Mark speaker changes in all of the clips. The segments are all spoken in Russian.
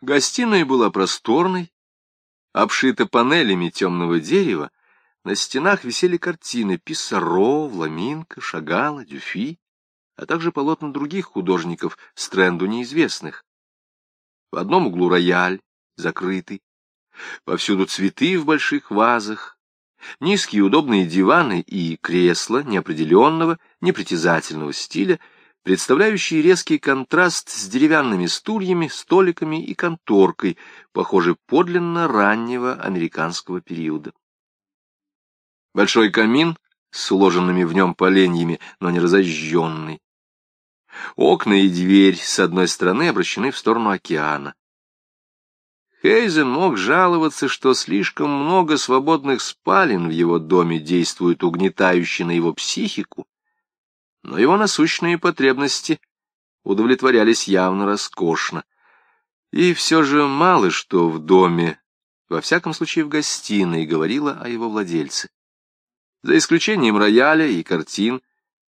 Speaker 1: Гостиная была просторной, обшита панелями темного дерева, на стенах висели картины Писсаро, Вламинко, Шагала, Дюфи, а также полотна других художников, стренду неизвестных. В одном углу рояль, закрытый, повсюду цветы в больших вазах, низкие удобные диваны и кресла неопределенного, непритязательного стиля — представляющий резкий контраст с деревянными стульями, столиками и конторкой, похоже, подлинно раннего американского периода. Большой камин с уложенными в нем поленьями, но не разожженный. Окна и дверь с одной стороны обращены в сторону океана. Хейзен мог жаловаться, что слишком много свободных спален в его доме действует угнетающе на его психику, но его насущные потребности удовлетворялись явно роскошно. И все же мало что в доме, во всяком случае в гостиной, говорило о его владельце. За исключением рояля и картин,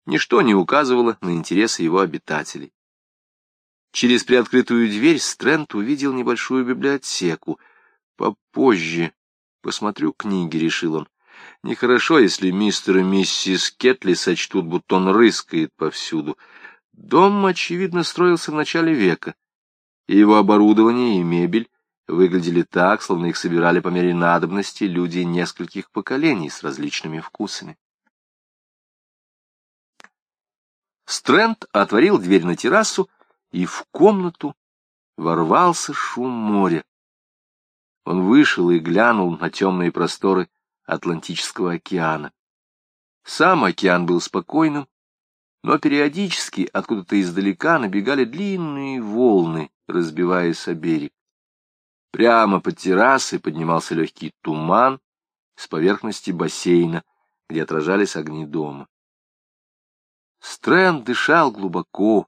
Speaker 1: ничто не указывало на интересы его обитателей. Через приоткрытую дверь Стрэнд увидел небольшую библиотеку. Попозже посмотрю книги, решил он. Нехорошо, если мистер и миссис Кетли сочтут, будто он рыскает повсюду. Дом, очевидно, строился в начале века, и его оборудование и мебель выглядели так, словно их собирали по мере надобности люди нескольких поколений с различными вкусами. Стрэнд отворил дверь на террасу, и в комнату ворвался шум моря. Он вышел и глянул на темные просторы Атлантического океана. Сам океан был спокойным, но периодически откуда-то издалека набегали длинные волны, разбиваясь о берег. Прямо под террасой поднимался легкий туман с поверхности бассейна, где отражались огни дома. Стрэнд дышал глубоко,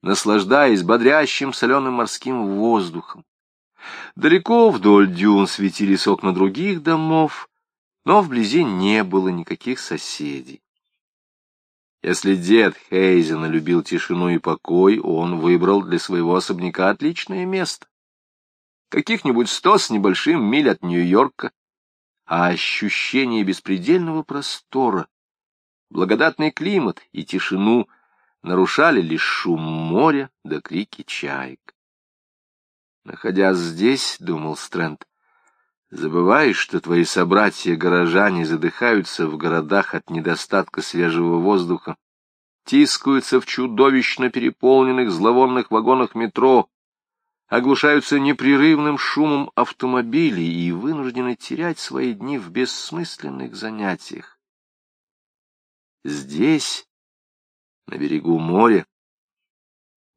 Speaker 1: наслаждаясь бодрящим соленым морским воздухом. Далеко вдоль дюн светились окна других домов, но вблизи не было никаких соседей. Если дед Хейзена любил тишину и покой, он выбрал для своего особняка отличное место. Каких-нибудь сто с небольшим миль от Нью-Йорка, а ощущение беспредельного простора, благодатный климат и тишину нарушали лишь шум моря да крики чаек. Находясь здесь, — думал Стрэнд, Забываешь, что твои собратья-горожане задыхаются в городах от недостатка свежего воздуха, тискаются в чудовищно переполненных зловонных вагонах метро, оглушаются непрерывным шумом автомобилей и вынуждены терять свои дни в бессмысленных занятиях. Здесь, на берегу моря,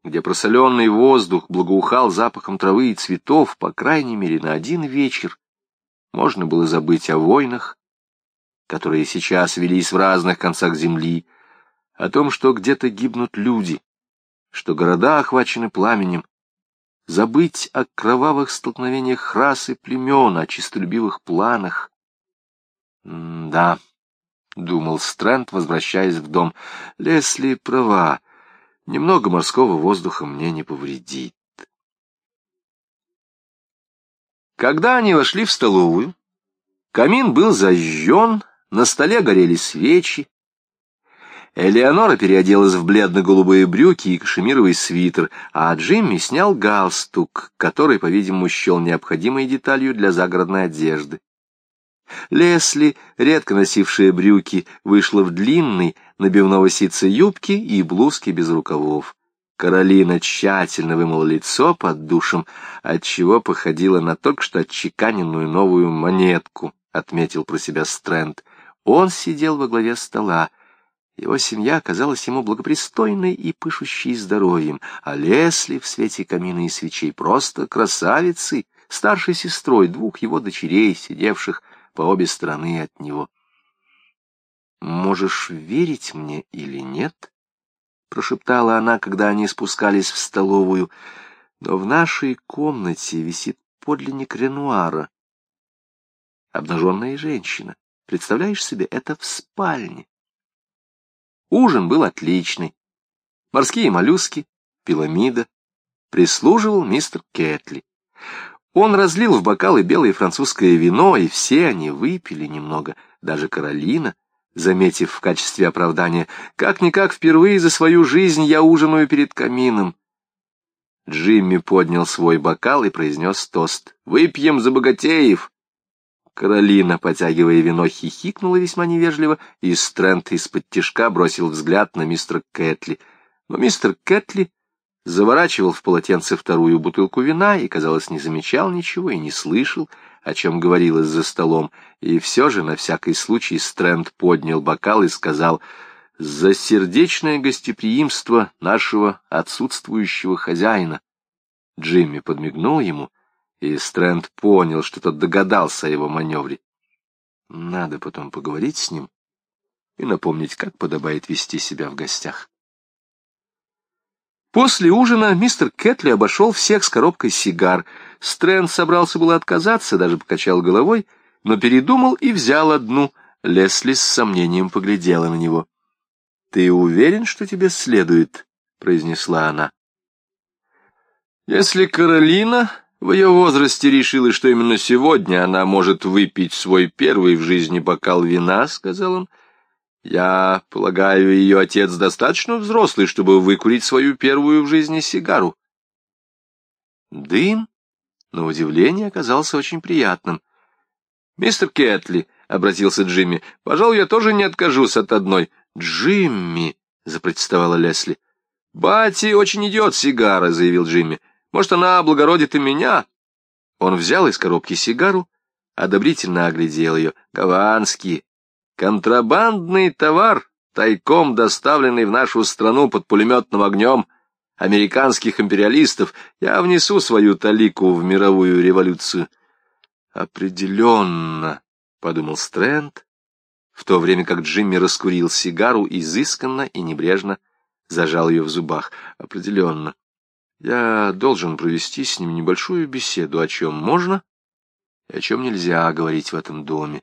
Speaker 1: где просоленный воздух благоухал запахом травы и цветов, по крайней мере, на один вечер, можно было забыть о войнах, которые сейчас велись в разных концах земли, о том, что где-то гибнут люди, что города охвачены пламенем, забыть о кровавых столкновениях рас и племен, о чистолюбивых планах. Да, — думал Стрэнд, возвращаясь в дом, — Лесли права, немного морского воздуха мне не повредит. Когда они вошли в столовую, камин был зажжен, на столе горели свечи. Элеонора переоделась в бледно-голубые брюки и кашемировый свитер, а Джимми снял галстук, который, по-видимому, счел необходимой деталью для загородной одежды. Лесли, редко носившая брюки, вышла в длинной, набивного ситца юбки и блузки без рукавов. Каролина тщательно вымыла лицо под душем, отчего походила на только что отчеканенную новую монетку, отметил про себя Стрэнд. Он сидел во главе стола. Его семья казалась ему благопристойной и пышущей здоровьем, а Лесли в свете камина и свечей просто красавицей, старшей сестрой двух его дочерей, сидевших по обе стороны от него. «Можешь верить мне или нет?» — прошептала она, когда они спускались в столовую. «Но в нашей комнате висит подлинник Ренуара. Обнаженная женщина. Представляешь себе, это в спальне». Ужин был отличный. Морские моллюски, пиламида. Прислуживал мистер Кетли. Он разлил в бокалы белое французское вино, и все они выпили немного, даже Каролина, заметив в качестве оправдания, «Как-никак впервые за свою жизнь я ужинаю перед камином». Джимми поднял свой бокал и произнес тост. «Выпьем за богатеев!» Каролина, потягивая вино, хихикнула весьма невежливо, и Стрэнд из-под тишка бросил взгляд на мистера Кэтли. Но мистер Кэтли заворачивал в полотенце вторую бутылку вина и, казалось, не замечал ничего и не слышал, о чем говорилось за столом, и все же на всякий случай Стрэнд поднял бокал и сказал «За сердечное гостеприимство нашего отсутствующего хозяина». Джимми подмигнул ему, и Стрэнд понял, что тот догадался о его маневре. Надо потом поговорить с ним и напомнить, как подобает вести себя в гостях. После ужина мистер Кэтли обошел всех с коробкой сигар. Стрэнд собрался было отказаться, даже покачал головой, но передумал и взял одну. Лесли с сомнением поглядела на него. — Ты уверен, что тебе следует? — произнесла она. — Если Каролина в ее возрасте решила, что именно сегодня она может выпить свой первый в жизни бокал вина, — сказал он, — я полагаю, ее отец достаточно взрослый, чтобы выкурить свою первую в жизни сигару. Дым, на удивление, оказался очень приятным. «Мистер Кетли», — обратился Джимми, — «пожалуй, я тоже не откажусь от одной». «Джимми», — запротестовала Лесли. «Бати очень идет сигара», — заявил Джимми. «Может, она облагородит и меня?» Он взял из коробки сигару, одобрительно оглядел ее. «Гаванский, Контрабандный товар, тайком доставленный в нашу страну под пулеметным огнем американских империалистов, я внесу свою талику в мировую революцию. Определенно, — подумал Стрэнд, в то время как Джимми раскурил сигару изысканно и небрежно зажал ее в зубах. Определенно. Я должен провести с ним небольшую беседу, о чем можно и о чем нельзя говорить в этом доме.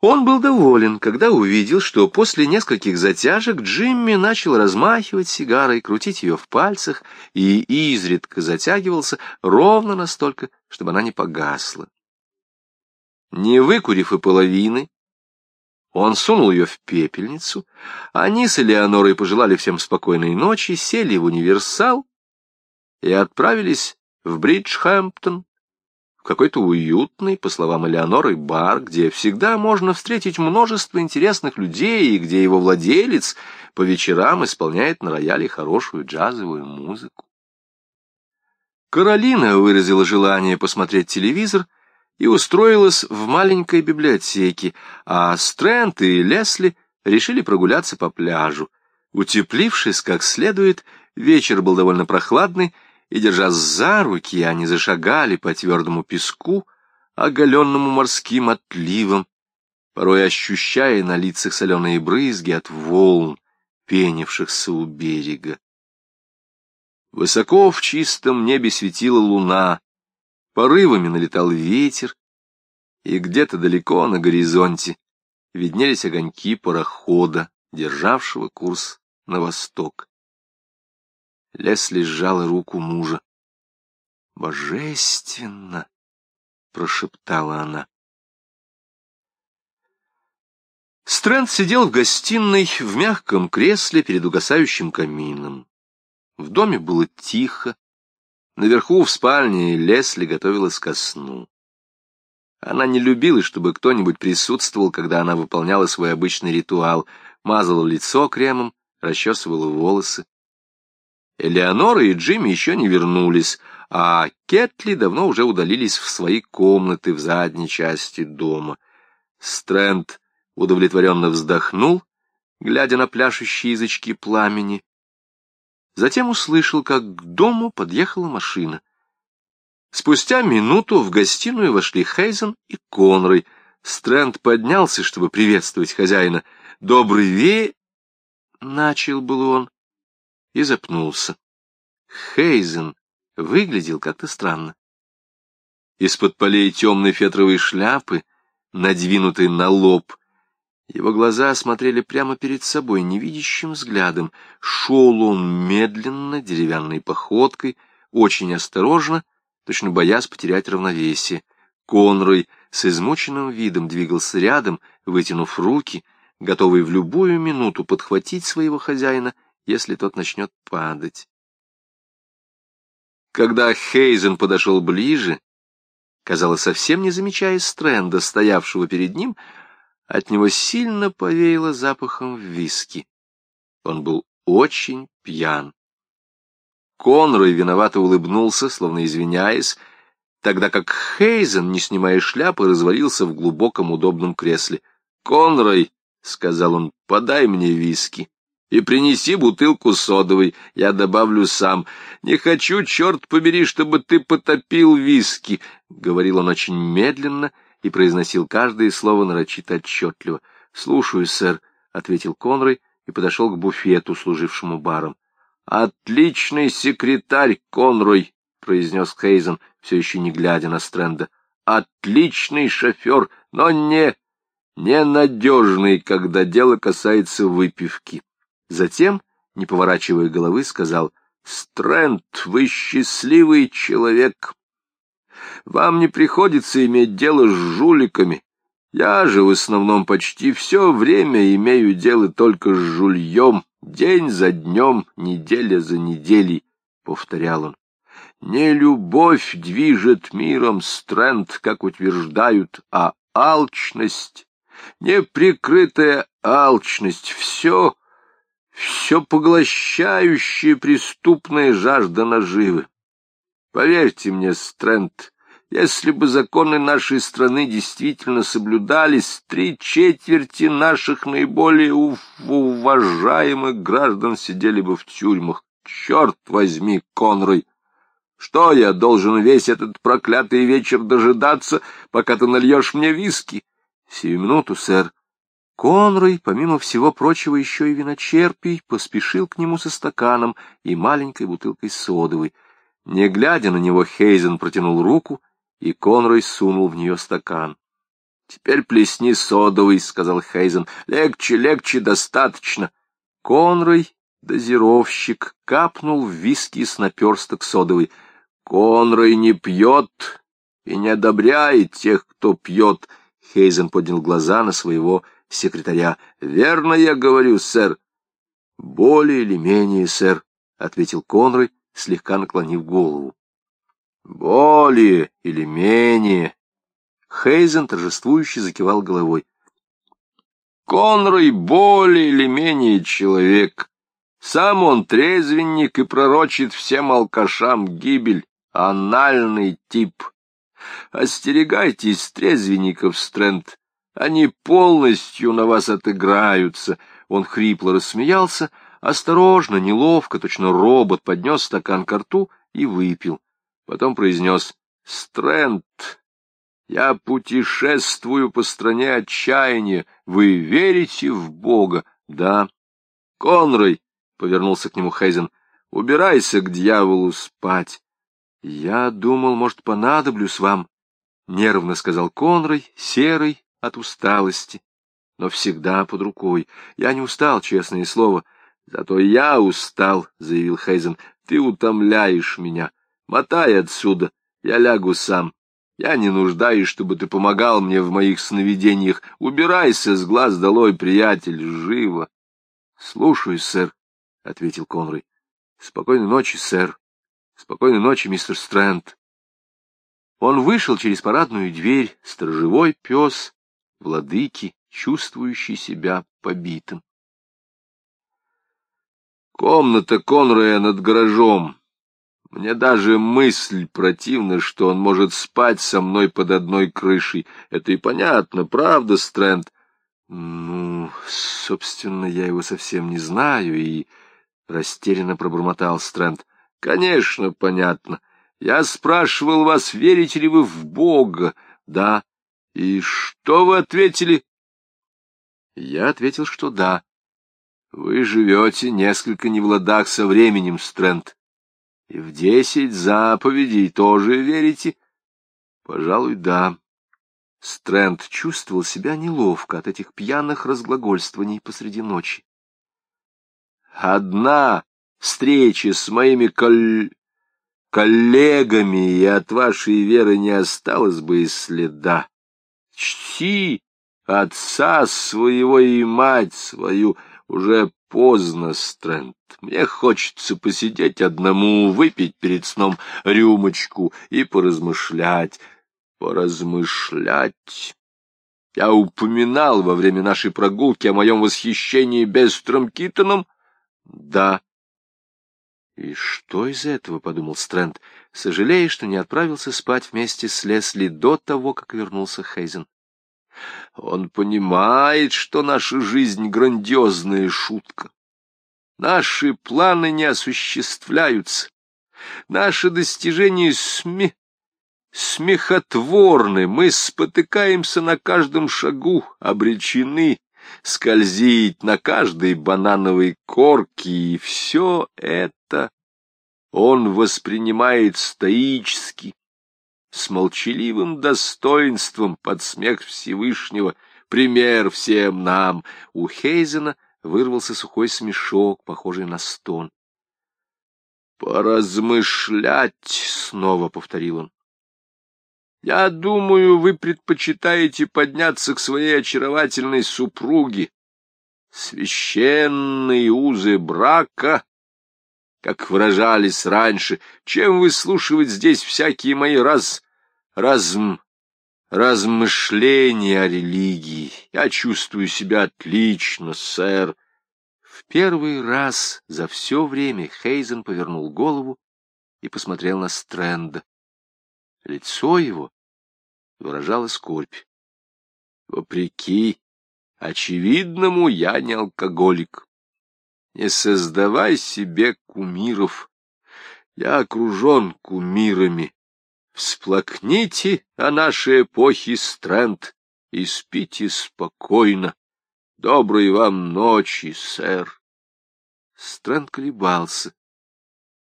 Speaker 1: Он был доволен, когда увидел, что после нескольких затяжек Джимми начал размахивать сигарой, крутить ее в пальцах и изредка затягивался ровно настолько, чтобы она не погасла. Не выкурив и половины, он сунул ее в пепельницу, они с Элеонорой пожелали всем спокойной ночи, сели в универсал и отправились в Бриджхэмптон, какой-то уютный, по словам Элеоноры, бар, где всегда можно встретить множество интересных людей и где его владелец по вечерам исполняет на рояле хорошую джазовую музыку. Каролина выразила желание посмотреть телевизор и устроилась в маленькой библиотеке, а Стрэнд и Лесли решили прогуляться по пляжу. Утеплившись как следует, вечер был довольно прохладный, и, держась за руки, они зашагали по твердому песку, оголенному морским отливом, порой ощущая на лицах соленые брызги от волн, пенившихся у берега. Высоко в чистом небе светила луна, порывами налетал ветер, и где-то далеко на горизонте виднелись огоньки парохода, державшего курс на восток. Лесли сжала руку мужа. «Божественно!» — прошептала она. Стрэнд сидел в гостиной в мягком кресле перед угасающим камином. В доме было тихо. Наверху в спальне Лесли готовилась ко сну. Она не любила, чтобы кто-нибудь присутствовал, когда она выполняла свой обычный ритуал, мазала лицо кремом, расчесывала волосы. Элеонора и Джимми еще не вернулись, а Кетли давно уже удалились в свои комнаты в задней части дома. Стрэнд удовлетворенно вздохнул, глядя на пляшущие язычки пламени. Затем услышал, как к дому подъехала машина. Спустя минуту в гостиную вошли Хейзен и Конрой. Стрэнд поднялся, чтобы приветствовать хозяина. «Добрый ве...» — начал был он и запнулся. Хейзен выглядел как-то странно. Из-под полей темной фетровой шляпы, надвинутой на лоб, его глаза смотрели прямо перед собой невидящим взглядом. Шел он медленно, деревянной походкой, очень осторожно, точно боясь потерять равновесие. Конрой с измученным видом двигался рядом, вытянув руки, готовый в любую минуту подхватить своего хозяина, если тот начнет падать. Когда Хейзен подошел ближе, казалось, совсем не замечая Стрэнда, стоявшего перед ним, от него сильно повеяло запахом виски. Он был очень пьян. Конрой виновато улыбнулся, словно извиняясь, тогда как Хейзен, не снимая шляпы, развалился в глубоком удобном кресле. «Конрой», — сказал он, — «подай мне виски и принеси бутылку содовой, я добавлю сам. Не хочу, черт побери, чтобы ты потопил виски», — говорил он очень медленно и произносил каждое слово нарочито отчетливо. «Слушаю, сэр», — ответил Конрой и подошел к буфету, служившему баром. «Отличный секретарь, Конрой!» — произнес Хейзен, все еще не глядя на Стрэнда. «Отличный шофер, но не... ненадежный, когда дело касается выпивки». Затем, не поворачивая головы, сказал, «Стрэнд, вы счастливый человек. Вам не приходится иметь дело с жуликами. Я же в основном почти все время имею дело только с жульем, день за днем, неделя за неделей, — повторял он. Не любовь движет миром Стрэнд, как утверждают, а алчность, неприкрытая алчность, все, все поглощающая преступная жажда наживы. Поверьте мне, Стрэнд, если бы законы нашей страны действительно соблюдались, три четверти наших наиболее уважаемых граждан сидели бы в тюрьмах. Черт возьми, Конрой! Что я должен весь этот проклятый вечер дожидаться, пока ты нальешь мне виски? Сию минуту, сэр. Конрой, помимо всего прочего, еще и виночерпий, поспешил к нему со стаканом и маленькой бутылкой содовой. Не глядя на него, Хейзен протянул руку — и Конрой сунул в нее стакан. — Теперь плесни содовый, — сказал Хейзен. — Легче, легче, достаточно. Конрой, дозировщик, капнул в виски с наперсток содовый. Конрой не пьет и не одобряет тех, кто пьет. Хейзен поднял глаза на своего секретаря. — Верно я говорю, сэр. — Более или менее, сэр, — ответил Конрой, слегка наклонив голову. Более или менее. Хейзен торжествующе закивал головой. Конрой более или менее человек. Сам он трезвенник и пророчит всем алкашам гибель. Анальный тип. Остерегайтесь трезвенников, Стрэнд. Они полностью на вас отыграются. Он хрипло рассмеялся, осторожно, неловко, точно робот, поднес стакан ко рту и выпил. Потом произнес «Стрэнд, я путешествую по стране отчаяния. Вы верите в Бога?» «Да». «Конрой», — повернулся к нему Хейзен, — «убирайся к дьяволу спать». «Я думал, может, понадоблюсь вам», — нервно сказал Конрой, серый от усталости, но всегда под рукой. Я не устал, честное слово. «Зато я устал», — заявил Хейзен, — «ты утомляешь меня». Мотай отсюда, я лягу сам. Я не нуждаюсь, чтобы ты помогал мне в моих сновидениях. Убирайся с глаз долой, приятель, живо. — Слушаюсь, сэр, — ответил Конрой. — Спокойной ночи, сэр. Спокойной ночи, мистер Стрэнд. Он вышел через парадную дверь, сторожевой пес, владыки, чувствующий себя побитым. Комната Конрая над гаражом, мне даже мысль противна, что он может спать со мной под одной крышей. Это и понятно, правда, Стрэнд? Ну, собственно, я его совсем не знаю, и растерянно пробормотал Стрэнд. Конечно, понятно. Я спрашивал вас, верите ли вы в Бога? Да. И что вы ответили? Я ответил, что да. Вы живете несколько не в ладах со временем, Стрэнд. И в десять заповедей тоже верите? Пожалуй, да. Стрэнд чувствовал себя неловко от этих пьяных разглагольствований посреди ночи. Одна встреча с моими коль... коллегами, и от вашей веры не осталось бы и следа. Чти отца своего и мать свою, уже поздно, Стрэнд. Мне хочется посидеть одному, выпить перед сном рюмочку и поразмышлять. Поразмышлять. Я упоминал во время нашей прогулки о моем восхищении Бестром Китоном. Да. И что из этого, — подумал Стрэнд, сожалея, что не отправился спать вместе с Лесли до того, как вернулся Хейзен. Он понимает, что наша жизнь — грандиозная шутка. Наши планы не осуществляются. Наши достижения сме... смехотворны. Мы спотыкаемся на каждом шагу, обречены скользить на каждой банановой корке, и все это он воспринимает стоически, с молчаливым достоинством под смех Всевышнего, пример всем нам. У Хейзена вырвался сухой смешок, похожий на стон. «Поразмышлять!» — снова повторил он. «Я думаю, вы предпочитаете подняться к своей очаровательной супруге. Священные узы брака как выражались раньше, чем выслушивать здесь всякие мои раз... разм... размышления о религии. Я чувствую себя отлично, сэр. В первый раз за все время Хейзен повернул голову и посмотрел на Стрэнда. Лицо его выражало скорбь. Вопреки очевидному, я не алкоголик. Не создавай себе кумиров. Я окружен кумирами. Всплакните о нашей эпохе, Стрэнд, и спите спокойно. Доброй вам ночи, сэр. Стрэнд колебался.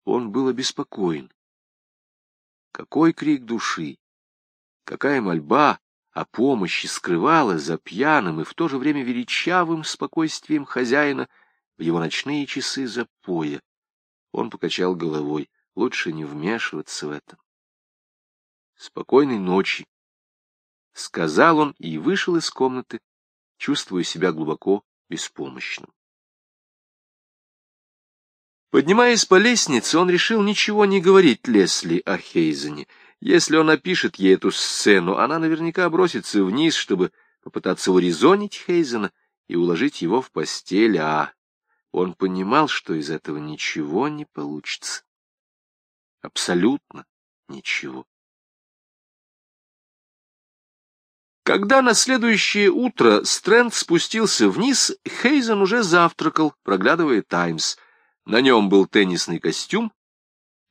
Speaker 1: Он был обеспокоен. Какой крик души, какая мольба о помощи скрывала за пьяным и в то же время величавым спокойствием хозяина — в его ночные часы запоя. Он покачал головой. Лучше не вмешиваться в это. «Спокойной ночи!» — сказал он и вышел из комнаты, чувствуя себя глубоко беспомощным. Поднимаясь по лестнице, он решил ничего не говорить Лесли о Хейзене. Если он опишет ей эту сцену, она наверняка бросится вниз, чтобы попытаться урезонить Хейзена и уложить его в постель, а он понимал, что из этого ничего не получится. Абсолютно ничего. Когда на следующее утро Стрэнд спустился вниз, Хейзен уже завтракал, проглядывая «Таймс». На нем был теннисный костюм,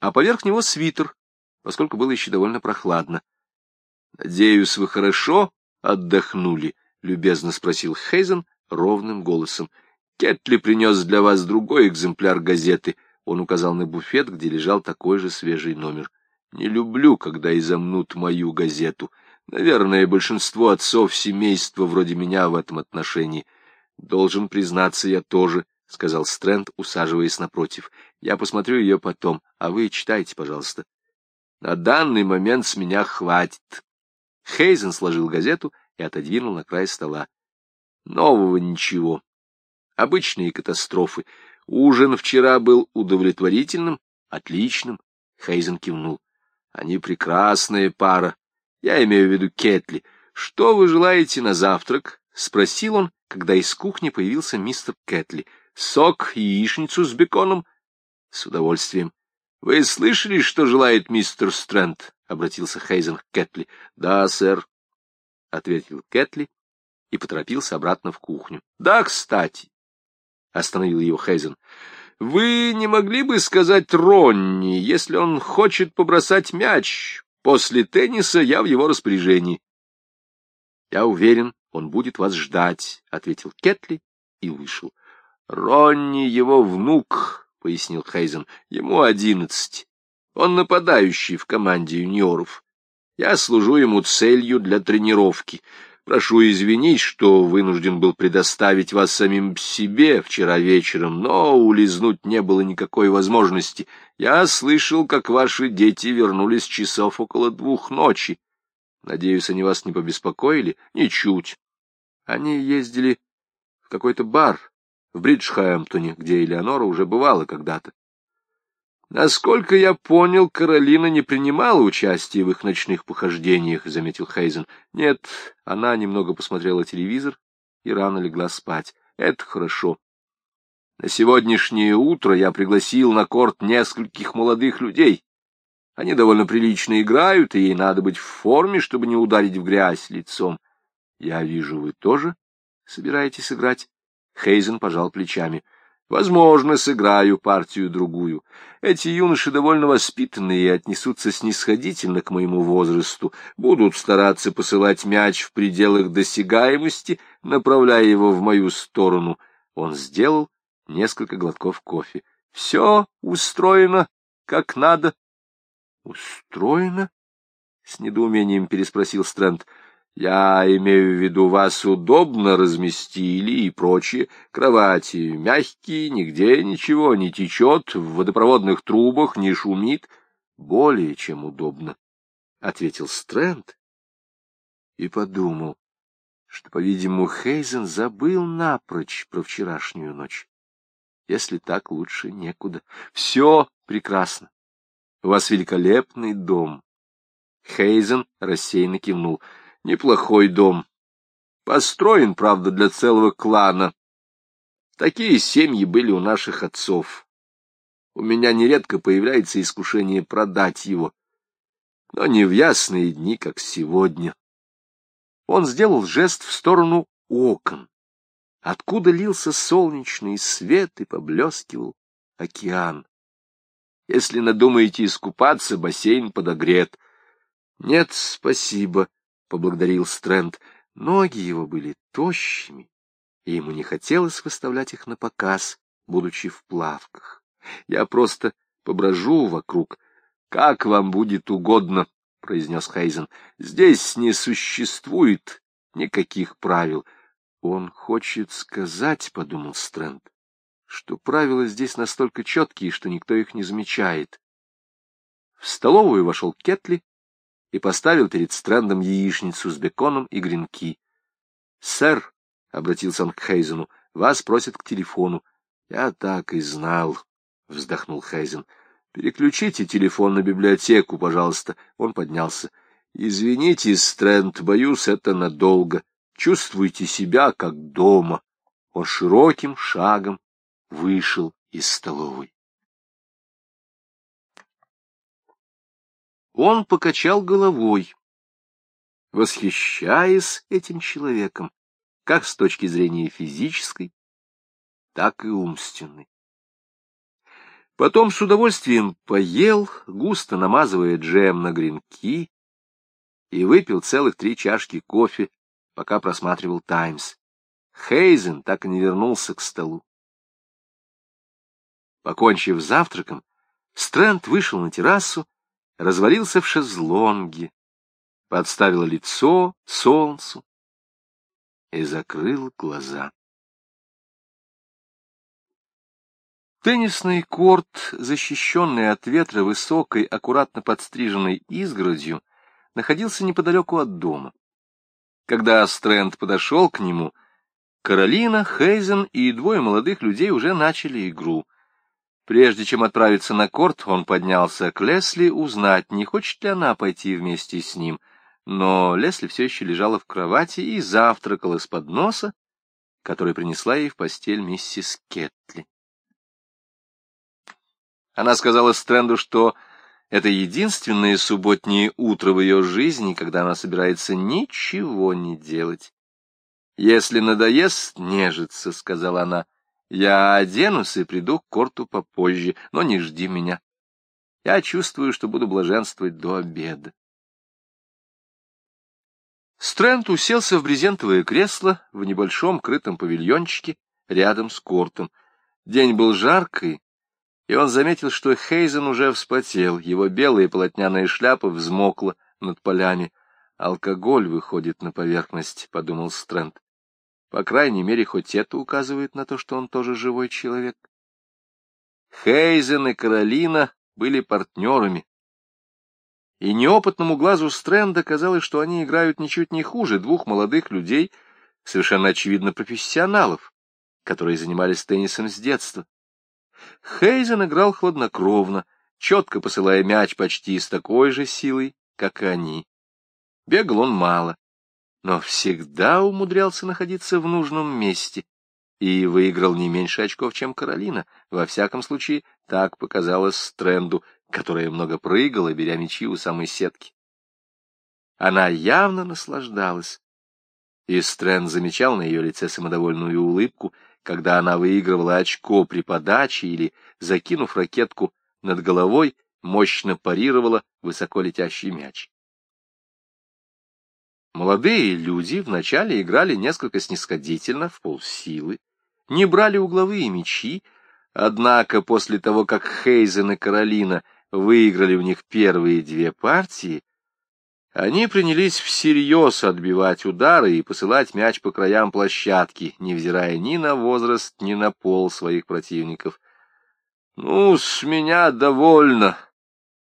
Speaker 1: а поверх него свитер, поскольку было еще довольно прохладно. «Надеюсь, вы хорошо отдохнули?» — любезно спросил Хейзен ровным голосом. Кетли принес для вас другой экземпляр газеты. Он указал на буфет, где лежал такой же свежий номер. Не люблю, когда изомнут мою газету. Наверное, большинство отцов семейства вроде меня в этом отношении. Должен признаться, я тоже, — сказал Стрэнд, усаживаясь напротив. Я посмотрю ее потом, а вы читайте, пожалуйста. На данный момент с меня хватит. Хейзен сложил газету и отодвинул на край стола. Нового ничего. Обычные катастрофы. Ужин вчера был удовлетворительным, отличным. Хейзен кивнул. Они прекрасная пара. Я имею в виду Кетли. Что вы желаете на завтрак? Спросил он, когда из кухни появился мистер Кетли. Сок и яичницу с беконом? С удовольствием. Вы слышали, что желает мистер Стрэнд? Обратился Хейзен к Кетли. Да, сэр, — ответил Кетли и поторопился обратно в кухню. Да, кстати, остановил ее Хейзен. Вы не могли бы сказать Ронни, если он хочет побросать мяч? После тенниса я в его распоряжении. Я уверен, он будет вас ждать, ответил Кетли и вышел. Ронни его внук, пояснил Хейзен. Ему одиннадцать. Он нападающий в команде юниоров. Я служу ему целью для тренировки. Прошу извинить, что вынужден был предоставить вас самим себе вчера вечером, но улизнуть не было никакой возможности. Я слышал, как ваши дети вернулись часов около двух ночи. Надеюсь, они вас не побеспокоили? Ничуть. Они ездили в какой-то бар в Бриджхэмптоне, где Элеонора уже бывала когда-то. Насколько я понял, Каролина не принимала участия в их ночных похождениях, — заметил Хейзен. Нет, она немного посмотрела телевизор и рано легла спать. Это хорошо. На сегодняшнее утро я пригласил на корт нескольких молодых людей. Они довольно прилично играют, и ей надо быть в форме, чтобы не ударить в грязь лицом. Я вижу, вы тоже собираетесь играть? Хейзен пожал плечами. — Возможно, сыграю партию-другую. Эти юноши довольно воспитанные и отнесутся снисходительно к моему возрасту, будут стараться посылать мяч в пределах досягаемости, направляя его в мою сторону. Он сделал несколько глотков кофе. — Все устроено как надо. — Устроено? — с недоумением переспросил Стрэнд. Я имею в виду, вас удобно разместили и прочее. Кровати мягкие, нигде ничего не течет, в водопроводных трубах не шумит. Более чем удобно, — ответил Стрэнд и подумал, что, по-видимому, Хейзен забыл напрочь про вчерашнюю ночь. Если так, лучше некуда. Все прекрасно. У вас великолепный дом. Хейзен рассеянно кивнул. — Неплохой дом. Построен, правда, для целого клана. Такие семьи были у наших отцов. У меня нередко появляется искушение продать его, но не в ясные дни, как сегодня. Он сделал жест в сторону окон, откуда лился солнечный свет и поблескивал океан. Если надумаете искупаться, бассейн подогрет. Нет, спасибо. — поблагодарил Стрэнд. Ноги его были тощими, и ему не хотелось выставлять их на показ, будучи в плавках. Я просто поброжу вокруг. — Как вам будет угодно, — произнес Хейзен. — Здесь не существует никаких правил. — Он хочет сказать, — подумал Стрэнд, — что правила здесь настолько четкие, что никто их не замечает. В столовую вошел Кетли и поставил перед Стрэндом яичницу с беконом и гренки. — Сэр, — обратился он к Хейзену, — вас просят к телефону. — Я так и знал, — вздохнул Хейзен. — Переключите телефон на библиотеку, пожалуйста. Он поднялся. — Извините, Стрэнд, боюсь, это надолго. Чувствуйте себя как дома. Он широким шагом вышел из столовой. Он покачал головой, восхищаясь этим человеком, как с точки зрения физической, так и умственной. Потом с удовольствием поел, густо намазывая джем на гренки, и выпил целых три чашки кофе, пока просматривал «Таймс». Хейзен так и не вернулся к столу. Покончив завтраком, Стрэнд вышел на террасу развалился в шезлонге, подставил лицо солнцу и закрыл глаза. Теннисный корт, защищенный от ветра высокой, аккуратно подстриженной изгородью, находился неподалеку от дома. Когда Стрэнд подошел к нему, Каролина, Хейзен и двое молодых людей уже начали игру — Прежде чем отправиться на корт, он поднялся к Лесли узнать, не хочет ли она пойти вместе с ним. Но Лесли все еще лежала в кровати и завтракала с подноса, который принесла ей в постель миссис Кетли. Она сказала Стрэнду, что это единственное субботнее утро в ее жизни, когда она собирается ничего не делать. «Если надоест, нежиться», — сказала она, — я оденусь и приду к корту попозже, но не жди меня. Я чувствую, что буду блаженствовать до обеда. Стрэнд уселся в брезентовое кресло в небольшом крытом павильончике рядом с кортом. День был жаркий, и он заметил, что Хейзен уже вспотел, его белая полотняная шляпа взмокла над полями, Алкоголь выходит на поверхность, — подумал Стрэнд. По крайней мере, хоть это указывает на то, что он тоже живой человек. Хейзен и Каролина были партнерами. И неопытному глазу Стрэнда казалось, что они играют ничуть не хуже двух молодых людей, совершенно очевидно профессионалов, которые занимались теннисом с детства. Хейзен играл хладнокровно, четко посылая мяч почти с такой же силой, как и они. Бегал он мало, но всегда умудрялся находиться в нужном месте и выиграл не меньше очков, чем Каролина. Во всяком случае, так показалось Стрэнду, которая много прыгала, беря мячи у самой сетки. Она явно наслаждалась. И Стрэнд замечал на ее лице самодовольную улыбку, когда она выигрывала очко при подаче или, закинув ракетку над головой, мощно парировала высоко летящий мяч. Молодые люди вначале играли несколько снисходительно, в полсилы, не брали угловые мячи, однако после того, как Хейзен и Каролина выиграли у них первые две партии, они принялись всерьез отбивать удары и посылать мяч по краям площадки, невзирая ни на возраст, ни на пол своих противников. — Ну, с меня довольно,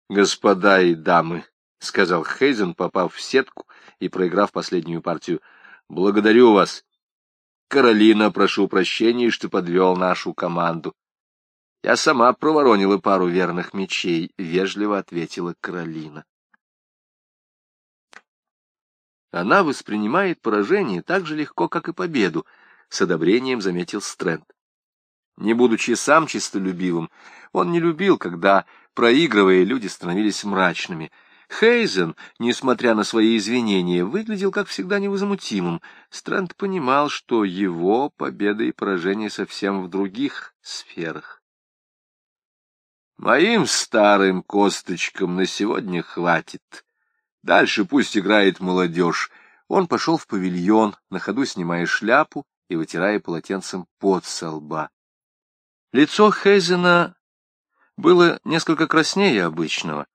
Speaker 1: господа и дамы, — сказал Хейзен, попав в сетку и проиграв последнюю партию. — Благодарю вас. Каролина, прошу прощения, что подвел нашу команду. Я сама проворонила пару верных мечей, — вежливо ответила Каролина. Она воспринимает поражение так же легко, как и победу, — с одобрением заметил Стрэнд. Не будучи сам чистолюбивым, он не любил, когда, проигрывая, люди становились мрачными — Хейзен, несмотря на свои извинения, выглядел, как всегда, невозмутимым. Стрэнд понимал, что его победа и поражение совсем в других сферах. «Моим старым косточкам на сегодня хватит. Дальше пусть играет молодежь». Он пошел в павильон, на ходу снимая шляпу и вытирая полотенцем пот со лба. Лицо Хейзена было несколько краснее обычного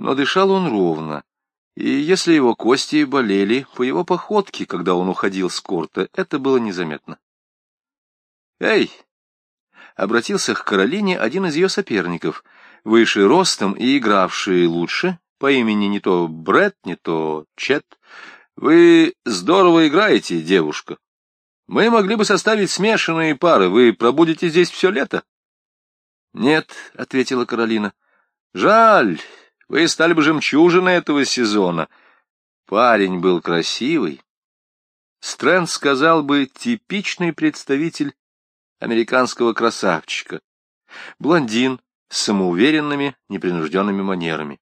Speaker 1: но дышал он ровно, и если его кости болели, по его походке, когда он уходил с корта, это было незаметно. «Эй!» — обратился к Каролине один из ее соперников, выше ростом и игравший лучше, по имени не то Бред, не то Чет. «Вы здорово играете, девушка. Мы могли бы составить смешанные пары. Вы пробудете здесь все лето?» «Нет», — ответила Каролина. «Жаль, вы стали бы жемчужиной этого сезона. Парень был красивый. Стрэнд сказал бы, типичный представитель американского красавчика. Блондин с самоуверенными, непринужденными манерами.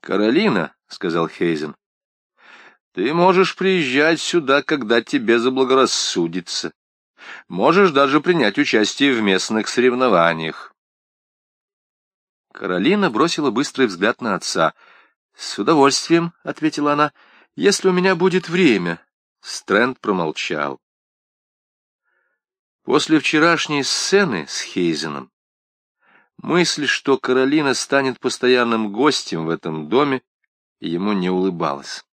Speaker 1: «Каролина», — сказал Хейзен, — «ты можешь приезжать сюда, когда тебе заблагорассудится. Можешь даже принять участие в местных соревнованиях. Каролина бросила быстрый взгляд на отца. — С удовольствием, — ответила она, — если у меня будет время. Стрэнд промолчал. После вчерашней сцены с Хейзеном мысль, что Каролина станет постоянным гостем в этом доме, ему не улыбалась.